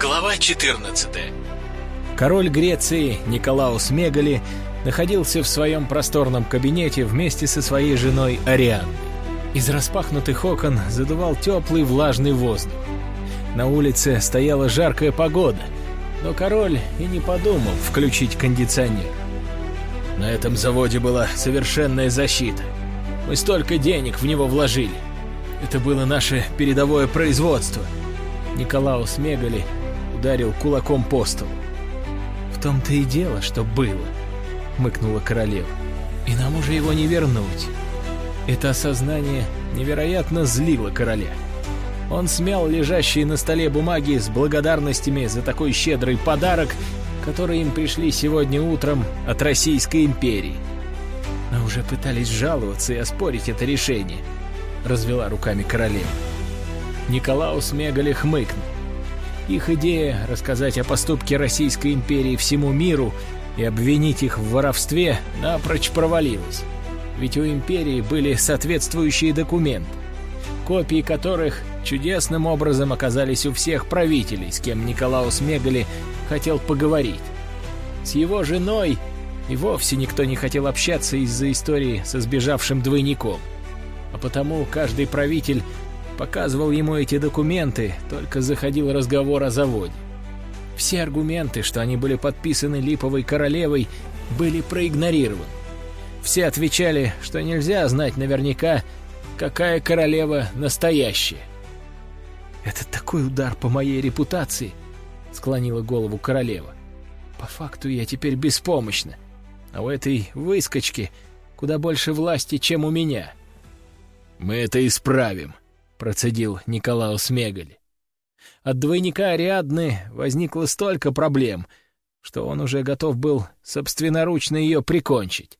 Глава 14 Король Греции Николаус Мегали находился в своем просторном кабинете вместе со своей женой Арианной. Из распахнутых окон задувал теплый влажный воздух. На улице стояла жаркая погода, но король и не подумал включить кондиционер. На этом заводе была совершенная защита. Мы столько денег в него вложили. Это было наше передовое производство. Николаус Мегали ударил кулаком по столу. «В том-то и дело, что было», — мыкнула королева. «И нам уже его не вернуть». Это осознание невероятно злило короля. Он смял лежащие на столе бумаги с благодарностями за такой щедрый подарок, который им пришли сегодня утром от Российской империи. Мы уже пытались жаловаться и оспорить это решение, развела руками королева. Николаус Мегале хмыкнул. Их идея рассказать о поступке Российской империи всему миру и обвинить их в воровстве напрочь провалилась ведь у империи были соответствующие документы, копии которых чудесным образом оказались у всех правителей, с кем Николаус Мегали хотел поговорить. С его женой и вовсе никто не хотел общаться из-за истории со сбежавшим двойником. А потому каждый правитель показывал ему эти документы, только заходил разговор о заводе. Все аргументы, что они были подписаны Липовой королевой, были проигнорированы. Все отвечали, что нельзя знать наверняка, какая королева настоящая. «Это такой удар по моей репутации», — склонила голову королева. «По факту я теперь беспомощна, а у этой выскочки куда больше власти, чем у меня». «Мы это исправим», — процедил Николаус Мегали. От двойника Ариадны возникло столько проблем, что он уже готов был собственноручно ее прикончить.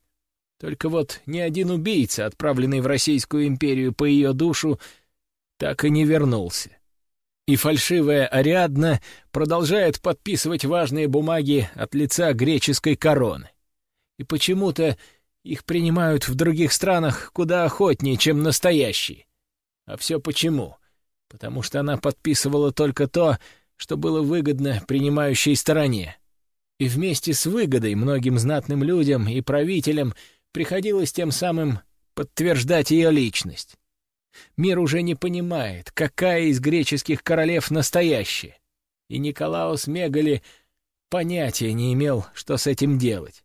Только вот ни один убийца, отправленный в Российскую империю по ее душу, так и не вернулся. И фальшивая Ариадна продолжает подписывать важные бумаги от лица греческой короны. И почему-то их принимают в других странах куда охотнее, чем настоящие. А все почему? Потому что она подписывала только то, что было выгодно принимающей стороне. И вместе с выгодой многим знатным людям и правителям — приходилось тем самым подтверждать ее личность. Мир уже не понимает, какая из греческих королев настоящая, и Николаус Мегали понятия не имел, что с этим делать.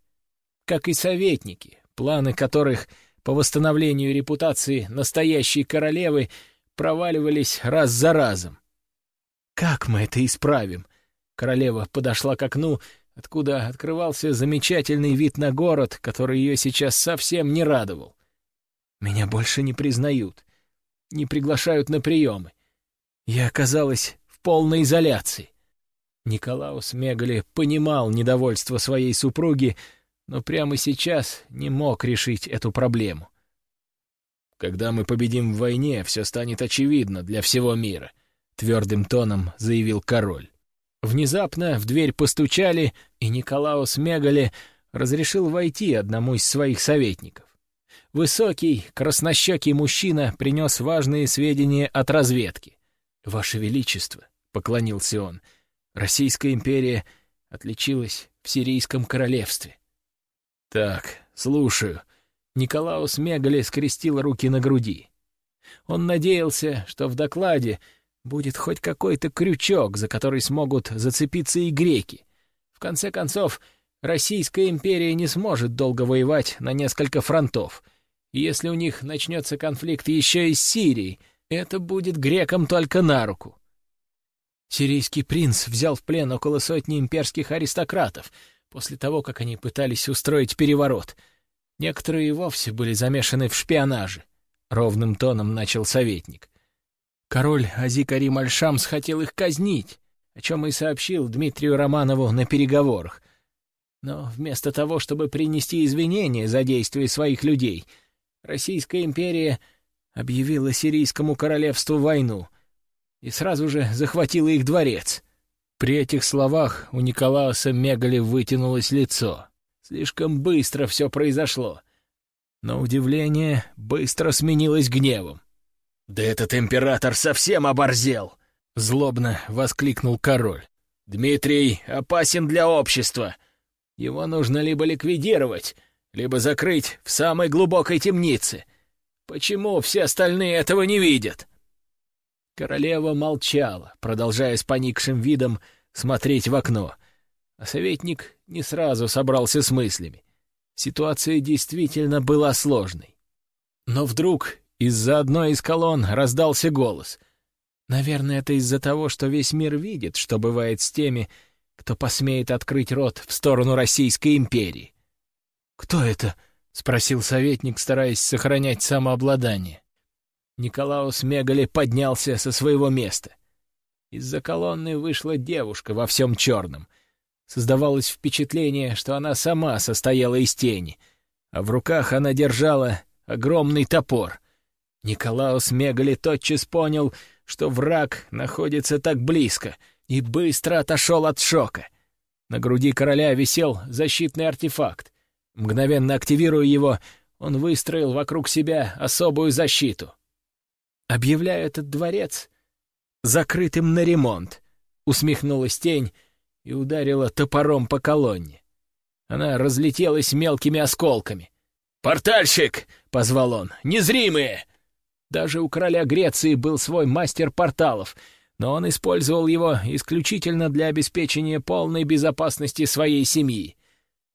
Как и советники, планы которых по восстановлению репутации настоящей королевы проваливались раз за разом. «Как мы это исправим?» Королева подошла к окну откуда открывался замечательный вид на город, который ее сейчас совсем не радовал. Меня больше не признают, не приглашают на приемы. Я оказалась в полной изоляции. Николаус Мегали понимал недовольство своей супруги, но прямо сейчас не мог решить эту проблему. «Когда мы победим в войне, все станет очевидно для всего мира», — твердым тоном заявил король. Внезапно в дверь постучали, и Николаус Мегали разрешил войти одному из своих советников. Высокий, краснощекий мужчина принес важные сведения от разведки. «Ваше Величество», — поклонился он, — «Российская империя отличилась в Сирийском королевстве». «Так, слушаю». Николаус Мегали скрестил руки на груди. Он надеялся, что в докладе будет хоть какой-то крючок, за который смогут зацепиться и греки. В конце концов, Российская империя не сможет долго воевать на несколько фронтов. Если у них начнется конфликт еще и с Сирией, это будет грекам только на руку. Сирийский принц взял в плен около сотни имперских аристократов после того, как они пытались устроить переворот. Некоторые и вовсе были замешаны в шпионаже. Ровным тоном начал советник. Король Азикарим Альшамс хотел их казнить, о чем и сообщил Дмитрию Романову на переговорах. Но вместо того, чтобы принести извинения за действия своих людей, Российская империя объявила Сирийскому королевству войну и сразу же захватила их дворец. При этих словах у Николауса Мегали вытянулось лицо. Слишком быстро все произошло. Но удивление быстро сменилось гневом. «Да этот император совсем оборзел!» — злобно воскликнул король. Дмитрий опасен для общества. Его нужно либо ликвидировать, либо закрыть в самой глубокой темнице. Почему все остальные этого не видят?» Королева молчала, продолжая с поникшим видом смотреть в окно. А советник не сразу собрался с мыслями. Ситуация действительно была сложной. Но вдруг из-за одной из колонн раздался голос. Наверное, это из-за того, что весь мир видит, что бывает с теми, кто посмеет открыть рот в сторону Российской империи. «Кто это?» — спросил советник, стараясь сохранять самообладание. Николаус Мегали поднялся со своего места. Из-за колонны вышла девушка во всем черном. Создавалось впечатление, что она сама состояла из тени, а в руках она держала огромный топор. Николаус Мегали тотчас понял, что враг находится так близко, и быстро отошел от шока. На груди короля висел защитный артефакт. Мгновенно активируя его, он выстроил вокруг себя особую защиту. Объявляя этот дворец закрытым на ремонт, усмехнулась тень и ударила топором по колонне. Она разлетелась мелкими осколками. «Портальщик!» — позвал он. «Незримые!» Даже у короля Греции был свой мастер порталов, но он использовал его исключительно для обеспечения полной безопасности своей семьи.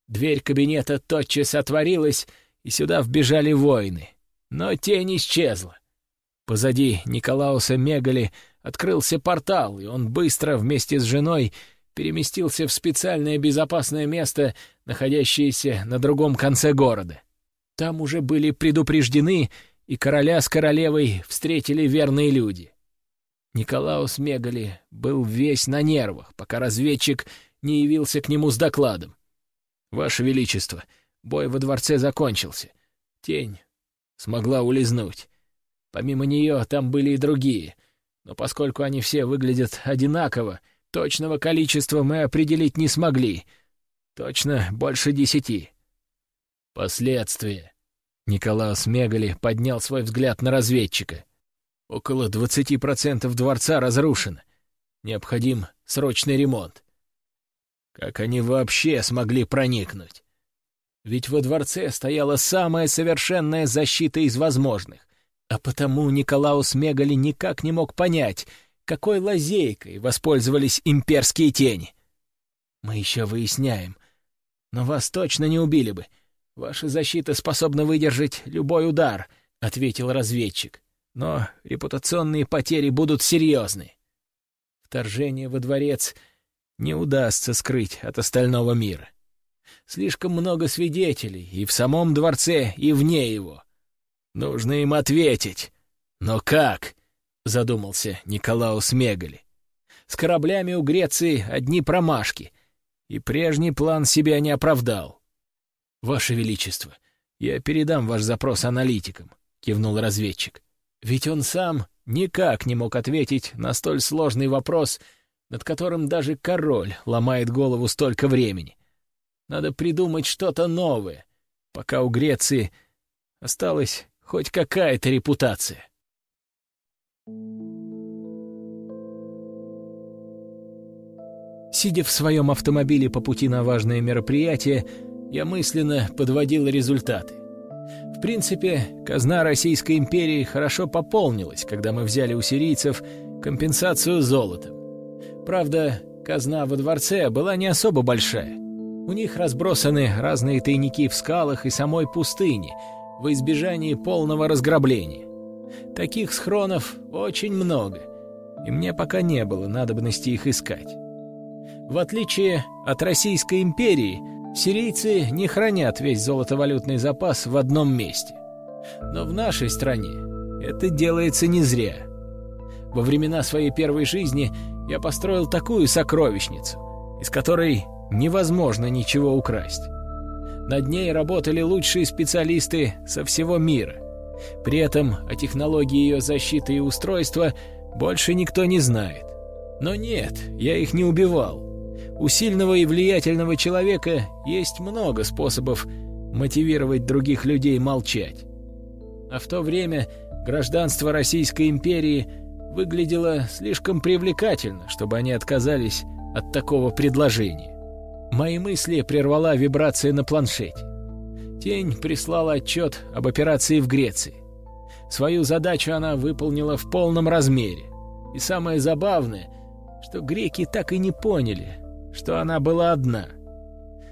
Дверь кабинета тотчас отворилась, и сюда вбежали воины. Но тень исчезла. Позади Николауса Мегали открылся портал, и он быстро вместе с женой переместился в специальное безопасное место, находящееся на другом конце города. Там уже были предупреждены, и короля с королевой встретили верные люди. Николаус Мегали был весь на нервах, пока разведчик не явился к нему с докладом. «Ваше Величество, бой во дворце закончился. Тень смогла улизнуть. Помимо нее там были и другие, но поскольку они все выглядят одинаково, точного количества мы определить не смогли. Точно больше десяти. Последствия. Николаус Мегали поднял свой взгляд на разведчика. Около двадцати процентов дворца разрушено. Необходим срочный ремонт. Как они вообще смогли проникнуть? Ведь во дворце стояла самая совершенная защита из возможных. А потому Николаус Мегали никак не мог понять, какой лазейкой воспользовались имперские тени. Мы еще выясняем. Но вас точно не убили бы. Ваша защита способна выдержать любой удар, — ответил разведчик. Но репутационные потери будут серьезны. Вторжение во дворец не удастся скрыть от остального мира. Слишком много свидетелей и в самом дворце, и вне его. Нужно им ответить. Но как? Задумался Николаус Мегали. С кораблями у Греции одни промашки, и прежний план себя не оправдал. «Ваше Величество, я передам ваш запрос аналитикам», — кивнул разведчик. Ведь он сам никак не мог ответить на столь сложный вопрос, над которым даже король ломает голову столько времени. Надо придумать что-то новое, пока у Греции осталась хоть какая-то репутация. Сидя в своем автомобиле по пути на важное мероприятие, я мысленно подводил результаты. В принципе, казна Российской империи хорошо пополнилась, когда мы взяли у сирийцев компенсацию золотом. Правда, казна во дворце была не особо большая. У них разбросаны разные тайники в скалах и самой пустыне — во избежание полного разграбления. Таких схронов очень много, и мне пока не было надобности их искать. В отличие от Российской империи, сирийцы не хранят весь золотовалютный запас в одном месте. Но в нашей стране это делается не зря. Во времена своей первой жизни я построил такую сокровищницу, из которой невозможно ничего украсть. Над ней работали лучшие специалисты со всего мира. При этом о технологии ее защиты и устройства больше никто не знает. Но нет, я их не убивал. У сильного и влиятельного человека есть много способов мотивировать других людей молчать. А в то время гражданство Российской империи выглядело слишком привлекательно, чтобы они отказались от такого предложения. Мои мысли прервала вибрация на планшете. Тень прислала отчет об операции в Греции. Свою задачу она выполнила в полном размере. И самое забавное, что греки так и не поняли, что она была одна.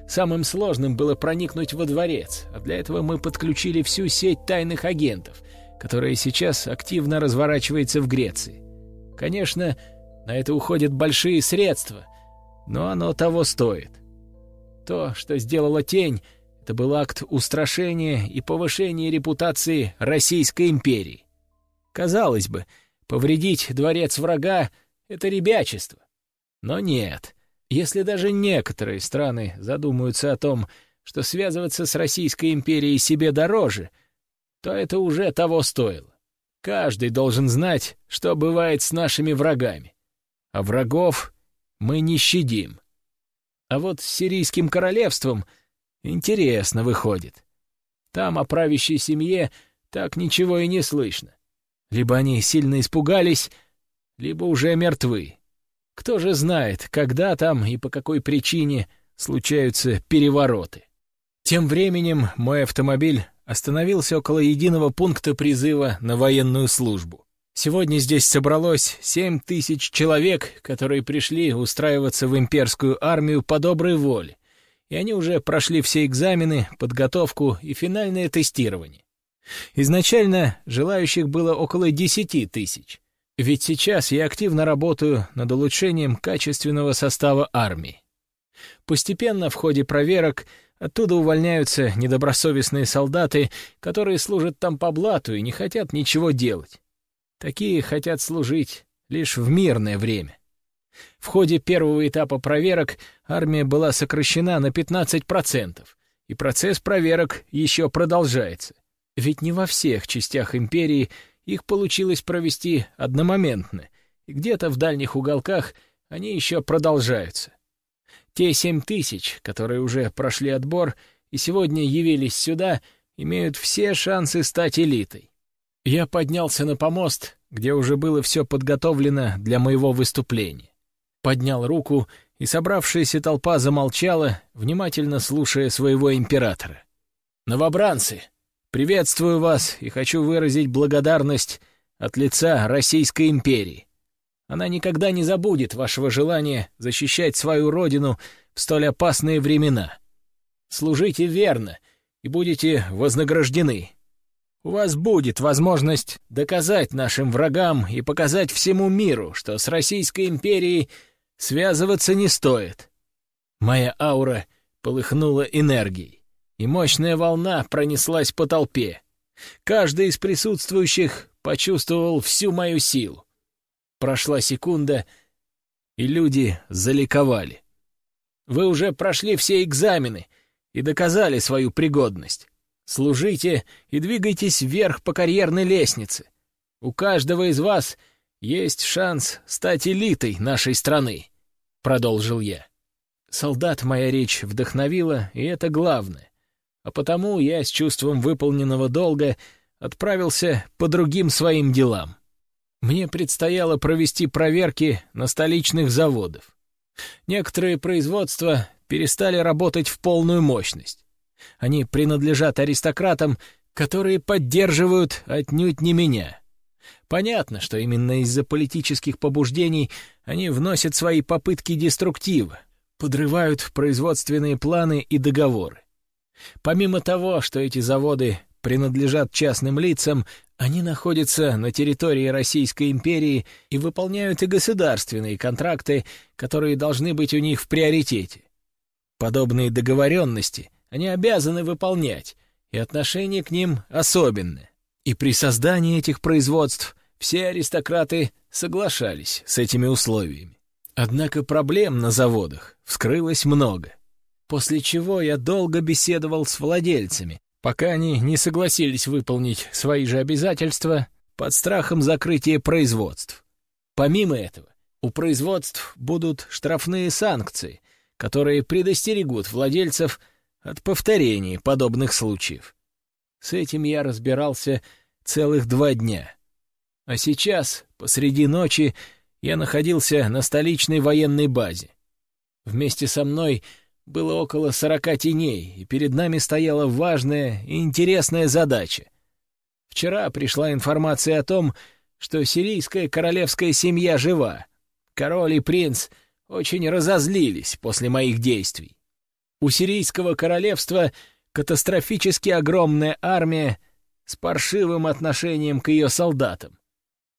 Самым сложным было проникнуть во дворец, а для этого мы подключили всю сеть тайных агентов, которая сейчас активно разворачивается в Греции. Конечно, на это уходят большие средства, но оно того стоит. То, что сделала тень, это был акт устрашения и повышения репутации Российской империи. Казалось бы, повредить дворец врага — это ребячество. Но нет. Если даже некоторые страны задумаются о том, что связываться с Российской империей себе дороже, то это уже того стоило. Каждый должен знать, что бывает с нашими врагами. А врагов мы не щадим. А вот с Сирийским королевством — Интересно выходит. Там о правящей семье так ничего и не слышно. Либо они сильно испугались, либо уже мертвы. Кто же знает, когда там и по какой причине случаются перевороты. Тем временем мой автомобиль остановился около единого пункта призыва на военную службу. Сегодня здесь собралось семь тысяч человек, которые пришли устраиваться в имперскую армию по доброй воле и они уже прошли все экзамены, подготовку и финальное тестирование. Изначально желающих было около десяти тысяч, ведь сейчас я активно работаю над улучшением качественного состава армии. Постепенно в ходе проверок оттуда увольняются недобросовестные солдаты, которые служат там по блату и не хотят ничего делать. Такие хотят служить лишь в мирное время. В ходе первого этапа проверок армия была сокращена на 15%, и процесс проверок еще продолжается. Ведь не во всех частях империи их получилось провести одномоментно, и где-то в дальних уголках они еще продолжаются. Те семь тысяч, которые уже прошли отбор и сегодня явились сюда, имеют все шансы стать элитой. Я поднялся на помост, где уже было все подготовлено для моего выступления поднял руку, и собравшаяся толпа замолчала, внимательно слушая своего императора. «Новобранцы, приветствую вас и хочу выразить благодарность от лица Российской империи. Она никогда не забудет вашего желания защищать свою родину в столь опасные времена. Служите верно и будете вознаграждены. У вас будет возможность доказать нашим врагам и показать всему миру, что с Российской империей — Связываться не стоит. Моя аура полыхнула энергией, и мощная волна пронеслась по толпе. Каждый из присутствующих почувствовал всю мою силу. Прошла секунда, и люди заликовали. Вы уже прошли все экзамены и доказали свою пригодность. Служите и двигайтесь вверх по карьерной лестнице. У каждого из вас есть шанс стать элитой нашей страны. — продолжил я. Солдат моя речь вдохновила, и это главное. А потому я с чувством выполненного долга отправился по другим своим делам. Мне предстояло провести проверки на столичных заводах. Некоторые производства перестали работать в полную мощность. Они принадлежат аристократам, которые поддерживают отнюдь не меня. Понятно, что именно из-за политических побуждений они вносят свои попытки деструктива, подрывают производственные планы и договоры. Помимо того, что эти заводы принадлежат частным лицам, они находятся на территории Российской империи и выполняют и государственные контракты, которые должны быть у них в приоритете. Подобные договоренности они обязаны выполнять, и отношение к ним особенное. И при создании этих производств все аристократы соглашались с этими условиями. Однако проблем на заводах вскрылось много. После чего я долго беседовал с владельцами, пока они не согласились выполнить свои же обязательства под страхом закрытия производств. Помимо этого, у производств будут штрафные санкции, которые предостерегут владельцев от повторения подобных случаев. С этим я разбирался целых два дня. А сейчас, посреди ночи, я находился на столичной военной базе. Вместе со мной было около сорока теней, и перед нами стояла важная и интересная задача. Вчера пришла информация о том, что сирийская королевская семья жива. Король и принц очень разозлились после моих действий. У сирийского королевства катастрофически огромная армия с паршивым отношением к ее солдатам.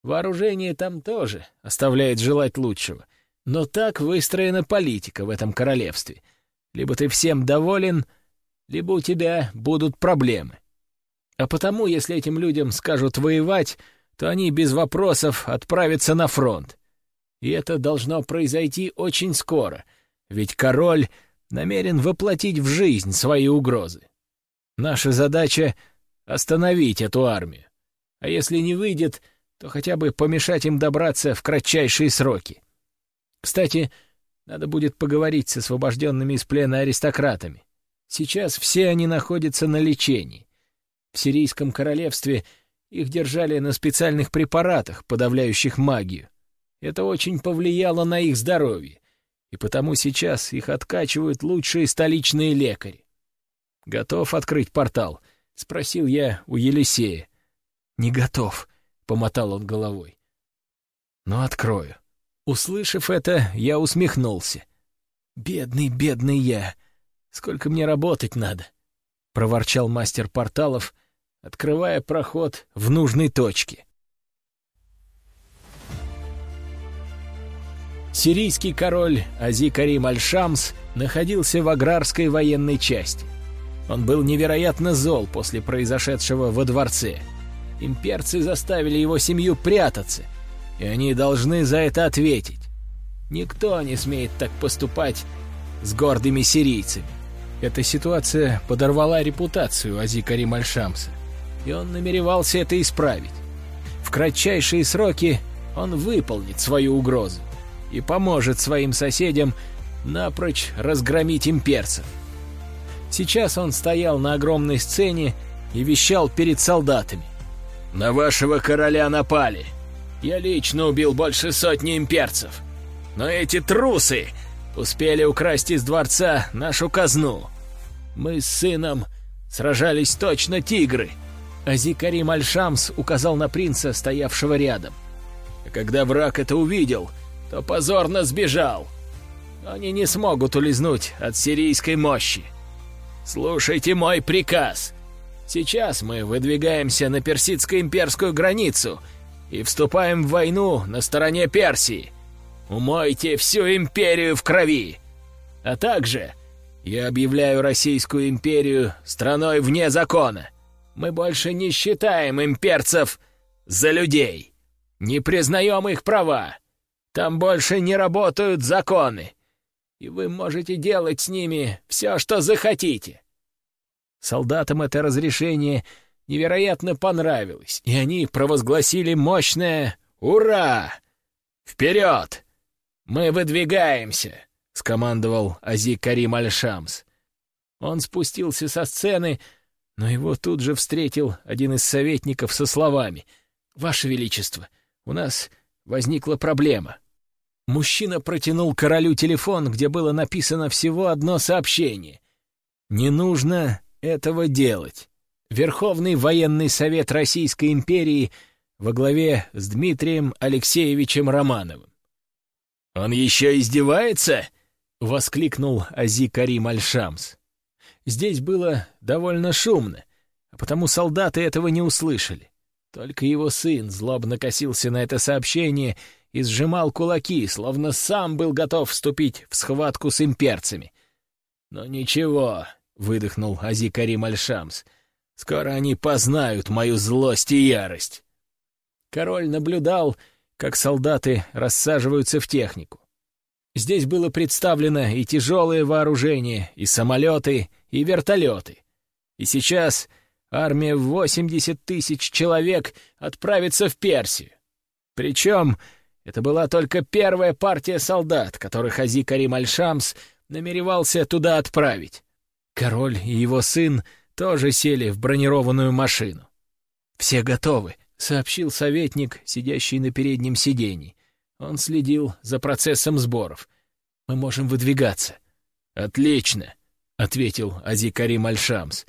Вооружение там тоже оставляет желать лучшего. Но так выстроена политика в этом королевстве. Либо ты всем доволен, либо у тебя будут проблемы. А потому, если этим людям скажут воевать, то они без вопросов отправятся на фронт. И это должно произойти очень скоро, ведь король намерен воплотить в жизнь свои угрозы. Наша задача — остановить эту армию. А если не выйдет, то хотя бы помешать им добраться в кратчайшие сроки. Кстати, надо будет поговорить с освобожденными из плена аристократами. Сейчас все они находятся на лечении. В Сирийском королевстве их держали на специальных препаратах, подавляющих магию. Это очень повлияло на их здоровье, и потому сейчас их откачивают лучшие столичные лекари. «Готов открыть портал?» — спросил я у Елисея. «Не готов», — помотал он головой. «Но открою». Услышав это, я усмехнулся. «Бедный, бедный я! Сколько мне работать надо!» — проворчал мастер порталов, открывая проход в нужной точке. Сирийский король Ази Карим Аль-Шамс находился в аграрской военной части. Он был невероятно зол после произошедшего во дворце. Имперцы заставили его семью прятаться, и они должны за это ответить. Никто не смеет так поступать с гордыми сирийцами. Эта ситуация подорвала репутацию Ази Карим Аль-Шамса, и он намеревался это исправить. В кратчайшие сроки он выполнит свою угрозу и поможет своим соседям напрочь разгромить имперцев. Сейчас он стоял на огромной сцене и вещал перед солдатами. «На вашего короля напали. Я лично убил больше сотни имперцев. Но эти трусы успели украсть из дворца нашу казну. Мы с сыном сражались точно тигры». Азикарим Аль-Шамс указал на принца, стоявшего рядом. А когда враг это увидел — то позорно сбежал. Они не смогут улизнуть от сирийской мощи. Слушайте мой приказ. Сейчас мы выдвигаемся на персидско-имперскую границу и вступаем в войну на стороне Персии. Умойте всю империю в крови. А также я объявляю Российскую империю страной вне закона. Мы больше не считаем имперцев за людей. Не признаем их права. Там больше не работают законы, и вы можете делать с ними все, что захотите». Солдатам это разрешение невероятно понравилось, и они провозгласили мощное «Ура! Вперед! Мы выдвигаемся!» — скомандовал Ази Карим Аль-Шамс. Он спустился со сцены, но его тут же встретил один из советников со словами «Ваше Величество, у нас возникла проблема». Мужчина протянул королю телефон, где было написано всего одно сообщение. «Не нужно этого делать. Верховный военный совет Российской империи во главе с Дмитрием Алексеевичем Романовым». «Он еще издевается?» — воскликнул Ази Карим Аль-Шамс. Здесь было довольно шумно, а потому солдаты этого не услышали. Только его сын злобно косился на это сообщение — и сжимал кулаки, словно сам был готов вступить в схватку с имперцами. «Но ничего», — выдохнул Ази Карим Аль-Шамс, — «скоро они познают мою злость и ярость». Король наблюдал, как солдаты рассаживаются в технику. Здесь было представлено и тяжелое вооружение, и самолеты, и вертолеты. И сейчас армия в 80 тысяч человек отправится в Персию. Причем это была только первая партия солдат, которых Ази Карим Аль-Шамс намеревался туда отправить. Король и его сын тоже сели в бронированную машину. «Все готовы», — сообщил советник, сидящий на переднем сиденье. Он следил за процессом сборов. Мы можем выдвигаться». «Отлично», — ответил Азикарим Альшамс.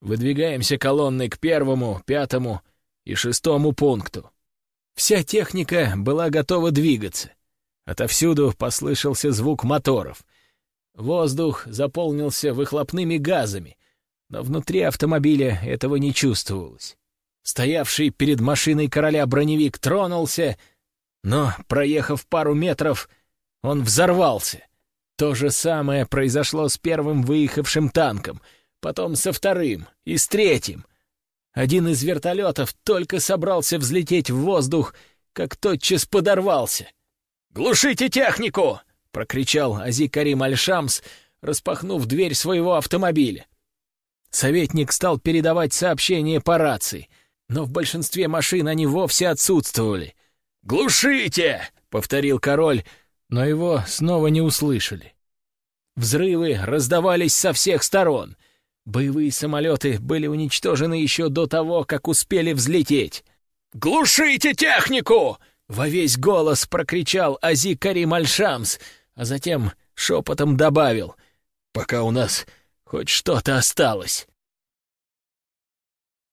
«Выдвигаемся колонной к первому, пятому и шестому пункту». Вся техника была готова двигаться. Отовсюду послышался звук моторов. Воздух заполнился выхлопными газами, но внутри автомобиля этого не чувствовалось. Стоявший перед машиной короля броневик тронулся, но, проехав пару метров, он взорвался. То же самое произошло с первым выехавшим танком, потом со вторым и с третьим. Один из вертолетов только собрался взлететь в воздух, как тотчас подорвался. «Глушите технику!» — прокричал Ази Карим Аль-Шамс, распахнув дверь своего автомобиля. Советник стал передавать сообщения по рации, но в большинстве машин они вовсе отсутствовали. «Глушите!» — повторил король, но его снова не услышали. Взрывы раздавались со всех сторон. Боевые самолеты были уничтожены еще до того, как успели взлететь. «Глушите технику!» Во весь голос прокричал Ази Карим Аль-Шамс, а затем шепотом добавил, «Пока у нас хоть что-то осталось».